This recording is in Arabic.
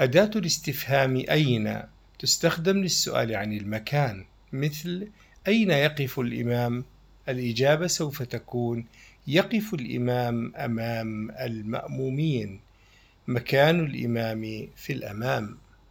أداة الاستفهام أين تستخدم للسؤال عن المكان مثل أين يقف الإمام؟ الإجابة سوف تكون يقف الإمام أمام المأمومين مكان الإمام في الأمام